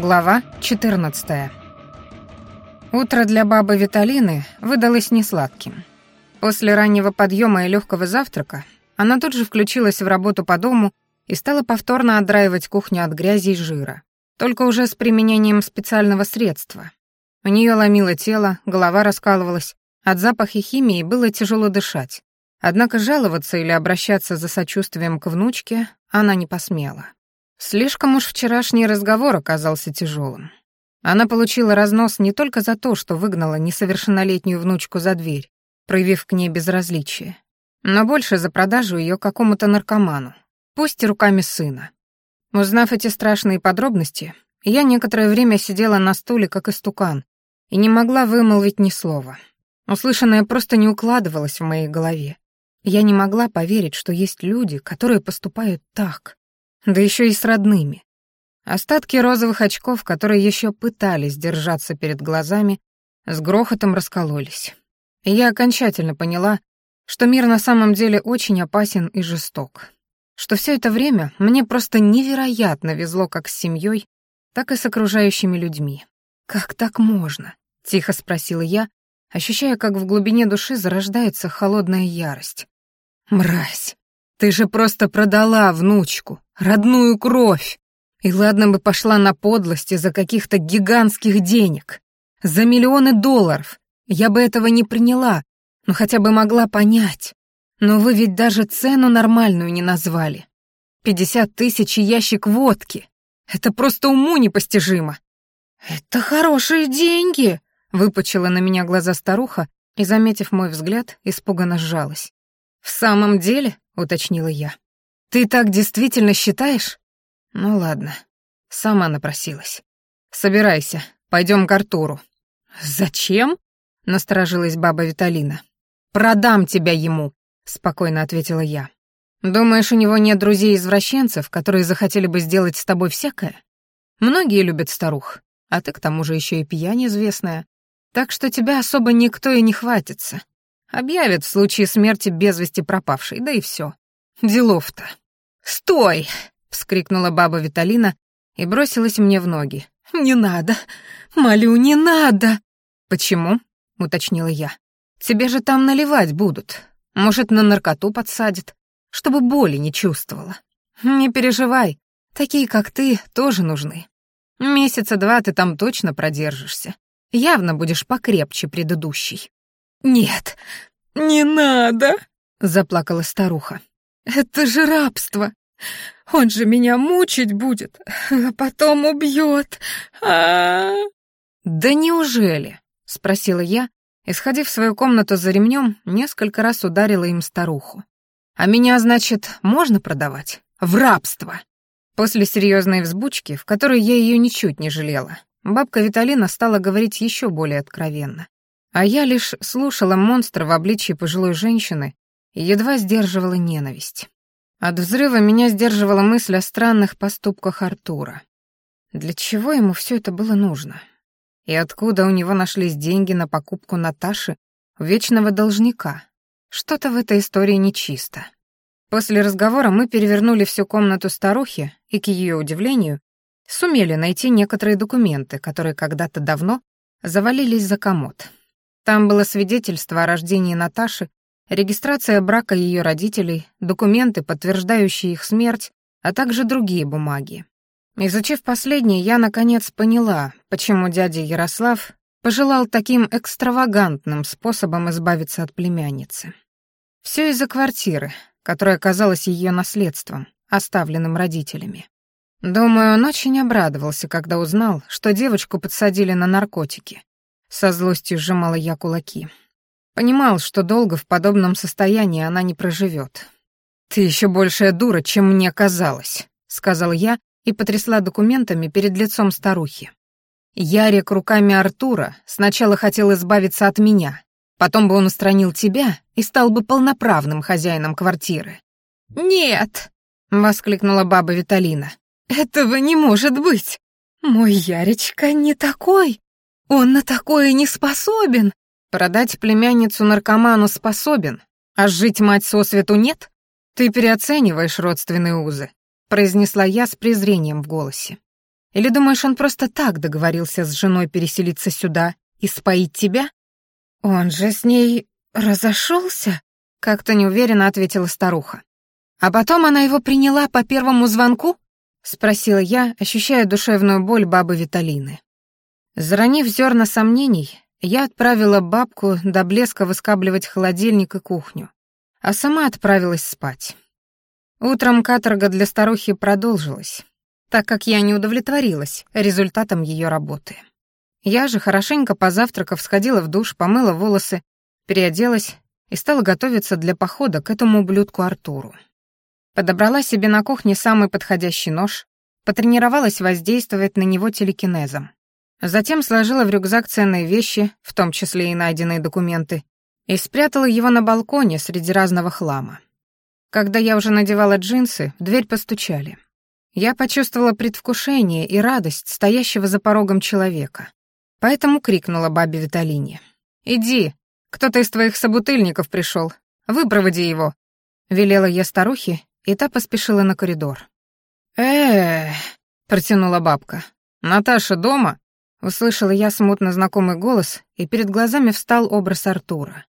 Глава 14. Утро для бабы Виталины выдалось несладким. После раннего подъема и легкого завтрака она тут же включилась в работу по дому и стала повторно отдраивать кухню от грязи и жира, только уже с применением специального средства. У нее ломило тело, голова раскалывалась, от запаха химии было тяжело дышать. Однако жаловаться или обращаться за сочувствием к внучке она не посмела. Слишком уж вчерашний разговор оказался тяжелым. Она получила разнос не только за то, что выгнала несовершеннолетнюю внучку за дверь, проявив к ней безразличие, но больше за продажу ее какому-то наркоману, пусть и руками сына. Узнав эти страшные подробности, я некоторое время сидела на стуле, как истукан, и не могла вымолвить ни слова. Услышанное просто не укладывалось в моей голове. Я не могла поверить, что есть люди, которые поступают так да еще и с родными. Остатки розовых очков, которые еще пытались держаться перед глазами, с грохотом раскололись. И я окончательно поняла, что мир на самом деле очень опасен и жесток. Что все это время мне просто невероятно везло как с семьей, так и с окружающими людьми. «Как так можно?» — тихо спросила я, ощущая, как в глубине души зарождается холодная ярость. «Мразь! Ты же просто продала внучку, родную кровь. И ладно бы пошла на подлости за каких-то гигантских денег, за миллионы долларов. Я бы этого не приняла, но хотя бы могла понять. Но вы ведь даже цену нормальную не назвали. Пятьдесят тысяч и ящик водки. Это просто уму непостижимо. «Это хорошие деньги!» — выпучила на меня глаза старуха и, заметив мой взгляд, испуганно сжалась. «В самом деле?» — уточнила я. «Ты так действительно считаешь?» «Ну ладно, сама напросилась. Собирайся, пойдем к Артуру». «Зачем?» — насторожилась баба Виталина. «Продам тебя ему», — спокойно ответила я. «Думаешь, у него нет друзей-извращенцев, которые захотели бы сделать с тобой всякое? Многие любят старух, а ты к тому же еще и пьянь известная, так что тебя особо никто и не хватится. Объявят в случае смерти без вести пропавшей, да и все. Делов-то. «Стой!» — вскрикнула баба Виталина и бросилась мне в ноги. «Не надо! Молю, не надо!» «Почему?» — уточнила я. «Тебе же там наливать будут. Может, на наркоту подсадят, чтобы боли не чувствовала. Не переживай, такие, как ты, тоже нужны. Месяца два ты там точно продержишься. Явно будешь покрепче предыдущей». «Нет, не надо!» — заплакала старуха. «Это же рабство! Он же меня мучить будет, а потом убьет! а, -а, -а «Да неужели?» — спросила я, и, сходив в свою комнату за ремнем, несколько раз ударила им старуху. «А меня, значит, можно продавать? В рабство!» После серьезной взбучки, в которой я ее ничуть не жалела, бабка Виталина стала говорить еще более откровенно. А я лишь слушала монстра в обличии пожилой женщины и едва сдерживала ненависть. От взрыва меня сдерживала мысль о странных поступках Артура. Для чего ему все это было нужно? И откуда у него нашлись деньги на покупку Наташи, вечного должника? Что-то в этой истории нечисто. После разговора мы перевернули всю комнату старухи и, к ее удивлению, сумели найти некоторые документы, которые когда-то давно завалились за комод. Там было свидетельство о рождении Наташи, регистрация брака ее родителей, документы, подтверждающие их смерть, а также другие бумаги. Изучив последнее, я наконец поняла, почему дядя Ярослав пожелал таким экстравагантным способом избавиться от племянницы. Все из-за квартиры, которая казалась ее наследством, оставленным родителями. Думаю, он очень обрадовался, когда узнал, что девочку подсадили на наркотики, со злостью сжимала я кулаки. Понимал, что долго в подобном состоянии она не проживет. «Ты еще большая дура, чем мне казалось», — сказал я и потрясла документами перед лицом старухи. «Ярик руками Артура сначала хотел избавиться от меня, потом бы он устранил тебя и стал бы полноправным хозяином квартиры». «Нет!» — воскликнула баба Виталина. «Этого не может быть! Мой Яричка не такой!» Он на такое не способен. Продать племянницу наркоману способен, а жить мать сосвету нет? Ты переоцениваешь родственные узы, произнесла я с презрением в голосе. Или думаешь, он просто так договорился с женой переселиться сюда и споить тебя? Он же с ней разошелся? Как-то неуверенно ответила старуха. А потом она его приняла по первому звонку? Спросила я, ощущая душевную боль бабы Виталины. Заронив зерна сомнений, я отправила бабку до блеска выскабливать холодильник и кухню, а сама отправилась спать. Утром каторга для старухи продолжилась, так как я не удовлетворилась результатом ее работы. Я же, хорошенько позавтракав, сходила в душ, помыла волосы, переоделась и стала готовиться для похода к этому ублюдку Артуру. Подобрала себе на кухне самый подходящий нож, потренировалась воздействовать на него телекинезом. Затем сложила в рюкзак ценные вещи, в том числе и найденные документы, и спрятала его на балконе среди разного хлама. Когда я уже надевала джинсы, в дверь постучали. Я почувствовала предвкушение и радость стоящего за порогом человека. Поэтому крикнула бабе Виталине. «Иди, кто-то из твоих собутыльников пришел. Выпроводи его», — велела я старухе, и та поспешила на коридор. э протянула бабка. «Наташа дома?» Услышала я смутно знакомый голос, и перед глазами встал образ Артура.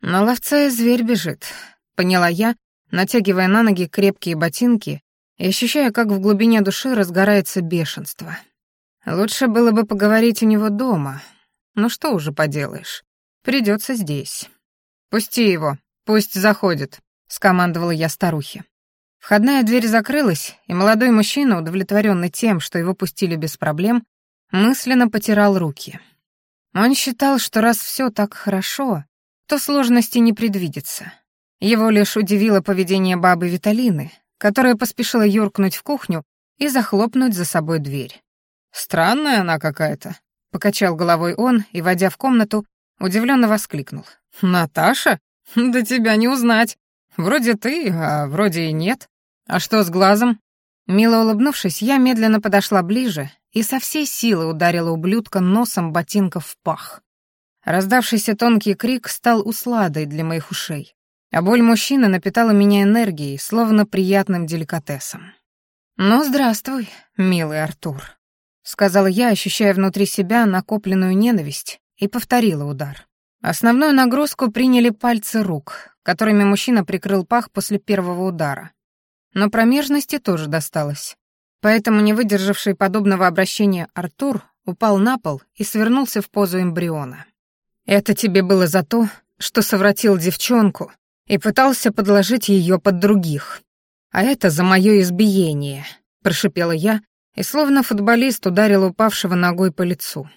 «На ловца и зверь бежит», — поняла я, натягивая на ноги крепкие ботинки и ощущая, как в глубине души разгорается бешенство. Лучше было бы поговорить у него дома. Ну что уже поделаешь, придется здесь. «Пусти его, пусть заходит», — скомандовала я старухе. Входная дверь закрылась, и молодой мужчина, удовлетворенный тем, что его пустили без проблем, мысленно потирал руки. Он считал, что раз все так хорошо, то сложности не предвидится. Его лишь удивило поведение бабы Виталины, которая поспешила юркнуть в кухню и захлопнуть за собой дверь. «Странная она какая-то», — покачал головой он и, войдя в комнату, удивленно воскликнул. «Наташа? Да тебя не узнать. Вроде ты, а вроде и нет. А что с глазом?» Мило улыбнувшись, я медленно подошла ближе и со всей силы ударила ублюдка носом ботинков в пах. Раздавшийся тонкий крик стал усладой для моих ушей, а боль мужчины напитала меня энергией, словно приятным деликатесом. «Ну, здравствуй, милый Артур», — сказала я, ощущая внутри себя накопленную ненависть, и повторила удар. Основную нагрузку приняли пальцы рук, которыми мужчина прикрыл пах после первого удара. Но промежности тоже досталось. Поэтому, не выдержавший подобного обращения Артур, упал на пол и свернулся в позу эмбриона. «Это тебе было за то, что совратил девчонку и пытался подложить ее под других. А это за мое избиение», — прошипела я, и словно футболист ударил упавшего ногой по лицу.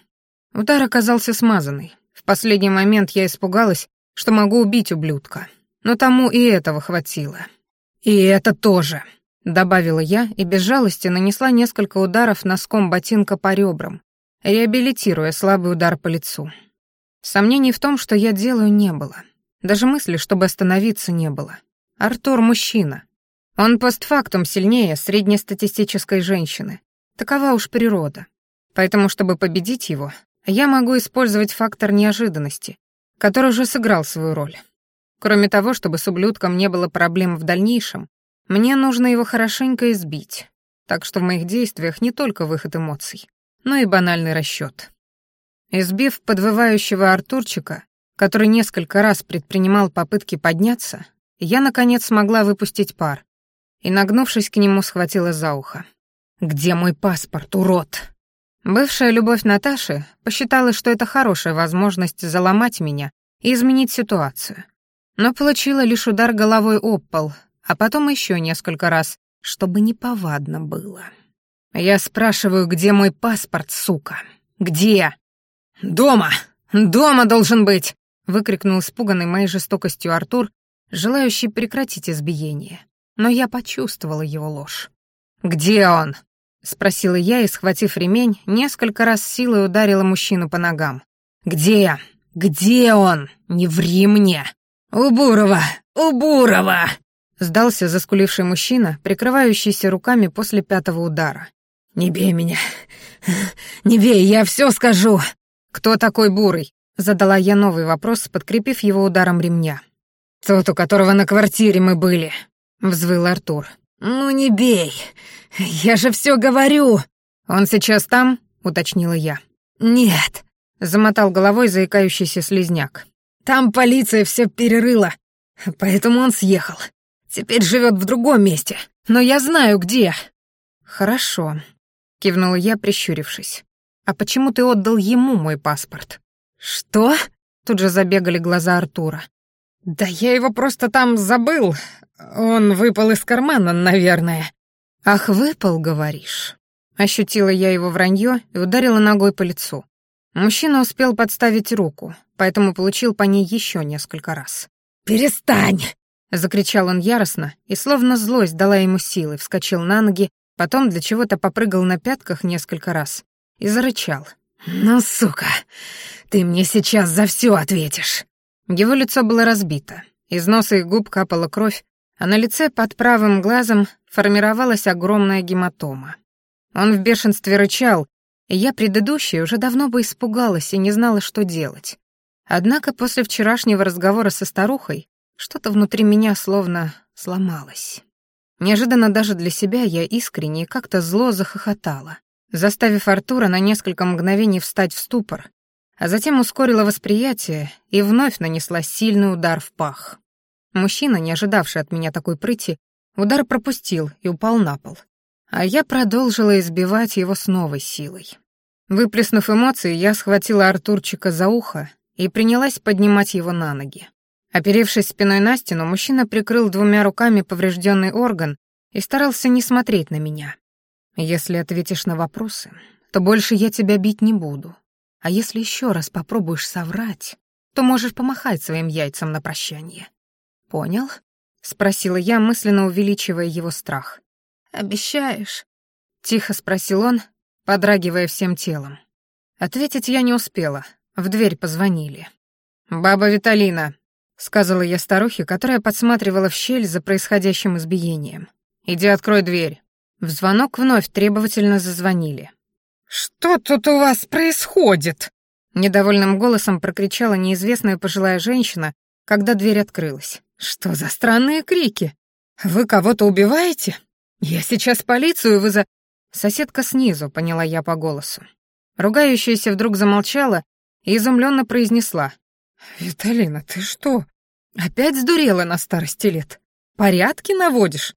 Удар оказался смазанный. В последний момент я испугалась, что могу убить ублюдка. Но тому и этого хватило. «И это тоже», — добавила я и без жалости нанесла несколько ударов носком ботинка по ребрам, реабилитируя слабый удар по лицу. Сомнений в том, что я делаю, не было. Даже мысли, чтобы остановиться, не было. Артур — мужчина. Он постфактум сильнее среднестатистической женщины. Такова уж природа. Поэтому, чтобы победить его, я могу использовать фактор неожиданности, который уже сыграл свою роль. Кроме того, чтобы с ублюдком не было проблем в дальнейшем, мне нужно его хорошенько избить. Так что в моих действиях не только выход эмоций, но и банальный расчет. Избив подвывающего Артурчика, который несколько раз предпринимал попытки подняться, я, наконец, смогла выпустить пар и, нагнувшись к нему, схватила за ухо. «Где мой паспорт, урод?» Бывшая любовь Наташи посчитала, что это хорошая возможность заломать меня и изменить ситуацию. Но получила лишь удар головой об пол, а потом еще несколько раз, чтобы неповадно было. Я спрашиваю, где мой паспорт, сука? Где? Дома! Дома должен быть! выкрикнул испуганный моей жестокостью Артур, желающий прекратить избиение. Но я почувствовала его ложь. «Где он?» — спросила я и, схватив ремень, несколько раз силой ударила мужчину по ногам. «Где? Где он? Не ври мне!» «У Бурова! У Бурова!» — сдался заскуливший мужчина, прикрывающийся руками после пятого удара. «Не бей меня! Не бей, я все скажу!» «Кто такой Бурый?» — задала я новый вопрос, подкрепив его ударом ремня. «Тот, у которого на квартире мы были», — взвыл Артур. «Ну не бей! Я же все говорю!» «Он сейчас там?» — уточнила я. «Нет», — замотал головой заикающийся слезняк. «Там полиция все перерыла, поэтому он съехал. Теперь живет в другом месте, но я знаю, где». «Хорошо», — кивнула я, прищурившись. «А почему ты отдал ему мой паспорт?» «Что?» — тут же забегали глаза Артура. «Да я его просто там забыл. Он выпал из кармана, наверное». «Ах, выпал, говоришь?» Ощутила я его вранье и ударила ногой по лицу. Мужчина успел подставить руку, поэтому получил по ней еще несколько раз. «Перестань!» — закричал он яростно, и словно злость дала ему силы, вскочил на ноги, потом для чего-то попрыгал на пятках несколько раз и зарычал. «Ну, сука, ты мне сейчас за все ответишь!» Его лицо было разбито, из носа и губ капала кровь, а на лице под правым глазом формировалась огромная гематома. Он в бешенстве рычал, и я предыдущей уже давно бы испугалась и не знала, что делать. Однако после вчерашнего разговора со старухой что-то внутри меня словно сломалось. Неожиданно даже для себя я искренне как-то зло захохотала, заставив Артура на несколько мгновений встать в ступор, а затем ускорила восприятие и вновь нанесла сильный удар в пах. Мужчина, не ожидавший от меня такой прыти, удар пропустил и упал на пол а я продолжила избивать его с новой силой. Выплеснув эмоции, я схватила Артурчика за ухо и принялась поднимать его на ноги. Оперевшись спиной на стену, мужчина прикрыл двумя руками поврежденный орган и старался не смотреть на меня. «Если ответишь на вопросы, то больше я тебя бить не буду. А если еще раз попробуешь соврать, то можешь помахать своим яйцам на прощание». «Понял?» — спросила я, мысленно увеличивая его страх. «Обещаешь?» — тихо спросил он, подрагивая всем телом. Ответить я не успела, в дверь позвонили. «Баба Виталина», — сказала я старухе, которая подсматривала в щель за происходящим избиением. «Иди открой дверь». В звонок вновь требовательно зазвонили. «Что тут у вас происходит?» Недовольным голосом прокричала неизвестная пожилая женщина, когда дверь открылась. «Что за странные крики? Вы кого-то убиваете?» «Я сейчас полицию вызов...» Соседка снизу, поняла я по голосу. Ругающаяся вдруг замолчала и изумленно произнесла. «Виталина, ты что, опять сдурела на старости лет? Порядки наводишь?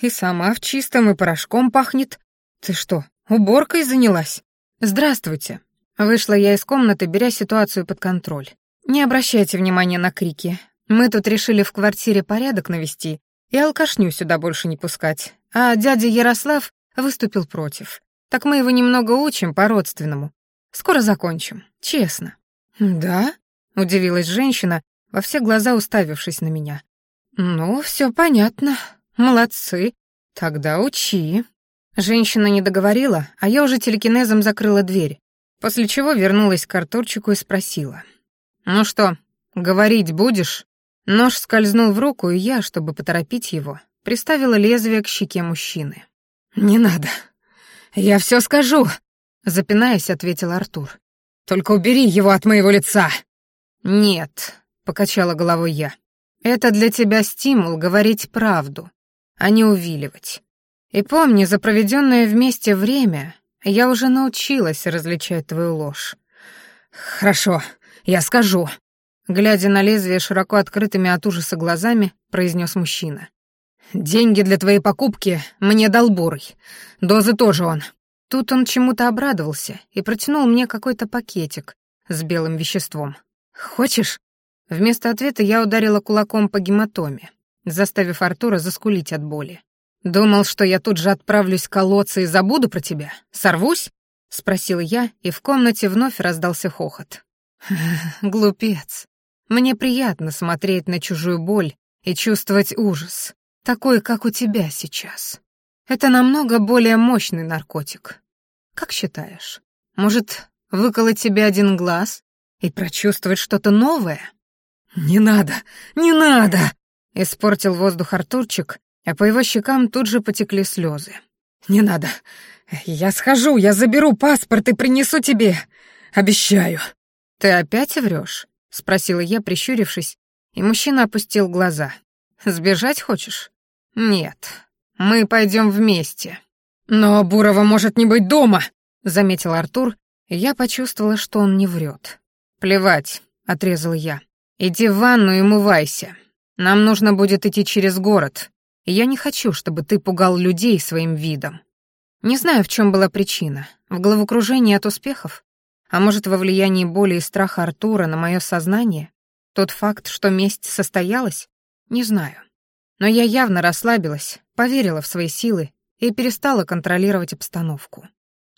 И сама в чистом и порошком пахнет. Ты что, уборкой занялась?» «Здравствуйте». Вышла я из комнаты, беря ситуацию под контроль. «Не обращайте внимания на крики. Мы тут решили в квартире порядок навести и алкашню сюда больше не пускать. А дядя Ярослав выступил против. Так мы его немного учим по-родственному. Скоро закончим, честно». «Да?» — удивилась женщина, во все глаза уставившись на меня. «Ну, все понятно. Молодцы. Тогда учи». Женщина не договорила, а я уже телекинезом закрыла дверь, после чего вернулась к Артурчику и спросила. «Ну что, говорить будешь?» Нож скользнул в руку, и я, чтобы поторопить его, приставила лезвие к щеке мужчины. «Не надо. Я все скажу», — запинаясь, ответил Артур. «Только убери его от моего лица». «Нет», — покачала головой я. «Это для тебя стимул говорить правду, а не увиливать. И помни, за проведенное вместе время я уже научилась различать твою ложь». «Хорошо, я скажу», Глядя на лезвие широко открытыми от ужаса глазами, произнес мужчина. «Деньги для твоей покупки мне дал Бурый. Дозы тоже он». Тут он чему-то обрадовался и протянул мне какой-то пакетик с белым веществом. «Хочешь?» Вместо ответа я ударила кулаком по гематоме, заставив Артура заскулить от боли. «Думал, что я тут же отправлюсь колоться и забуду про тебя? Сорвусь?» — спросил я, и в комнате вновь раздался хохот. «Глупец. Мне приятно смотреть на чужую боль и чувствовать ужас, такой, как у тебя сейчас. Это намного более мощный наркотик. Как считаешь, может, выколоть тебе один глаз и прочувствовать что-то новое? Не надо, не надо! Испортил воздух Артурчик, а по его щекам тут же потекли слезы. Не надо. Я схожу, я заберу паспорт и принесу тебе. Обещаю. Ты опять врешь? — спросила я, прищурившись, и мужчина опустил глаза. «Сбежать хочешь?» «Нет, мы пойдем вместе». «Но Бурова может не быть дома», — заметил Артур, и я почувствовала, что он не врет. «Плевать», — отрезал я. «Иди в ванну и умывайся. Нам нужно будет идти через город, я не хочу, чтобы ты пугал людей своим видом». Не знаю, в чем была причина. В головокружении от успехов? А может, во влиянии боли и страха Артура на мое сознание? Тот факт, что месть состоялась? Не знаю. Но я явно расслабилась, поверила в свои силы и перестала контролировать обстановку.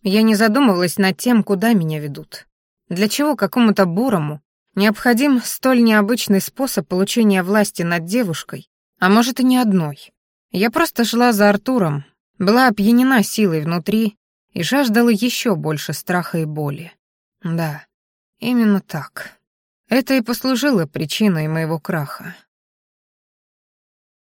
Я не задумывалась над тем, куда меня ведут. Для чего какому-то бурому необходим столь необычный способ получения власти над девушкой, а может и не одной. Я просто шла за Артуром, была опьянена силой внутри и жаждала еще больше страха и боли. Да, именно так. Это и послужило причиной моего краха.